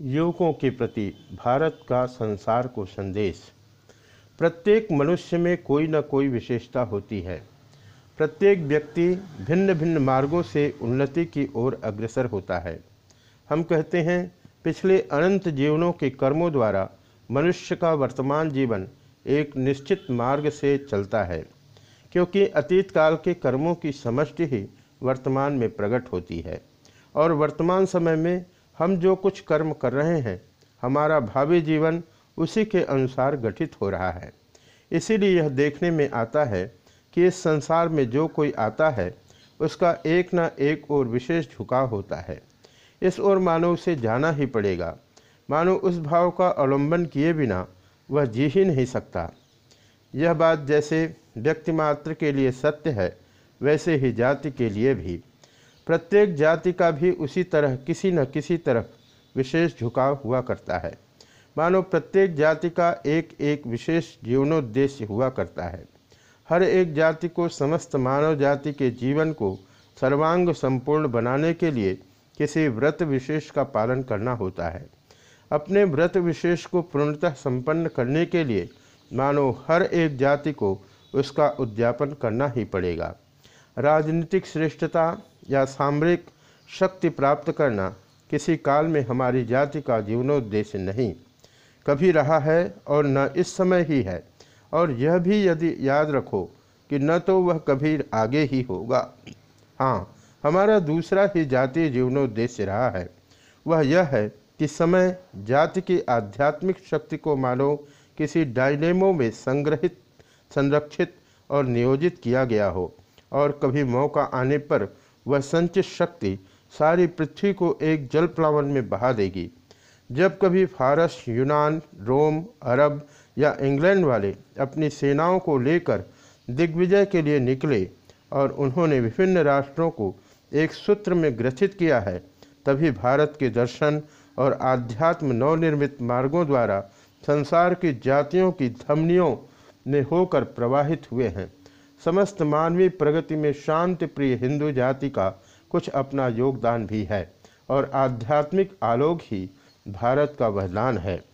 युवकों के प्रति भारत का संसार को संदेश। प्रत्येक मनुष्य में कोई न कोई विशेषता होती है। प्रत्येक व्यक्ति भिन्न भिन्न मार्गों से उन्नति की ओर अग्रसर होता है। हम कहते हैं, पिछले अनंत जीवनों के कर्मों द्वारा मनुष्य का वर्तमान जीवन एक निश्चित मार्ग से चलता है, क्योंकि अतीत काल के कर्मों की समष्टि ही वर्तमान में प्रकट होती है और वर्तमान समय में हम जो कुछ कर्म कर रहे हैं, हमारा भावी जीवन उसी के अनुसार गठित हो रहा है। इसीलिए यह देखने में आता है कि इस संसार में जो कोई आता है, उसका एक न एक और विशेष झुकाव होता है। इस ओर मानव से जाना ही पड़ेगा। मानो उस भाव का अवलंबन किए बिना वह जी ही नहीं सकता। यह बात जैसे व्यक्ति मात्र के लिए सत्य है, वैसे ही जाति के लिए भी। प्रत्येक जाति का भी उसी तरह, किसी न किसी तरफ़ विशेष झुकाव हुआ करता है। मानो प्रत्येक जाति का एक एक विशेष जीवनोद्देश्य हुआ करता है। हर एक जाति को समस्त मानव जाति के जीवन को सर्वांग संपूर्ण बनाने के लिए किसी व्रत विशेष का पालन करना होता है। अपने व्रत विशेष को पूर्णतः संपन्न करने के लिए मानो हर एक जाति को उसका उद्यापन करना ही पड़ेगा। राजनीतिक श्रेष्ठता या सामरिक शक्ति प्राप्त करना किसी काल में हमारी जाति का जीवनोद्देश्य नहीं। कभी रहा है और न इस समय ही है। और यह भी यदि याद रखो कि न तो वह कभी आगे ही होगा। हाँ हमारा दूसरा ही जातीय जीवनोद्देश्य रहा है। वह यह है कि समय जाति की आध्यात्मिक शक्ति को मानो किसी डायनेमो में संग्रहित, संरक्षित और नियोजित किया गया हो। और कभी मौका आने पर वह संचित शक्ति सारी पृथ्वी को एक जल प्लावन में बहा देगी। जब कभी फारस, यूनान, रोम, अरब या इंग्लैंड वाले अपनी सेनाओं को लेकर दिग्विजय के लिए निकले और उन्होंने विभिन्न राष्ट्रों को एक सूत्र में ग्रथित किया है, तभी भारत के दर्शन और आध्यात्म नवनिर्मित मार्गों द्वारा संसार की जातियों की धमनियों में होकर प्रवाहित हुए हैं। समस्त मानवीय प्रगति में शांति प्रिय हिंदू जाति का कुछ अपना योगदान भी है और आध्यात्मिक आलोक ही भारत का वहदान है।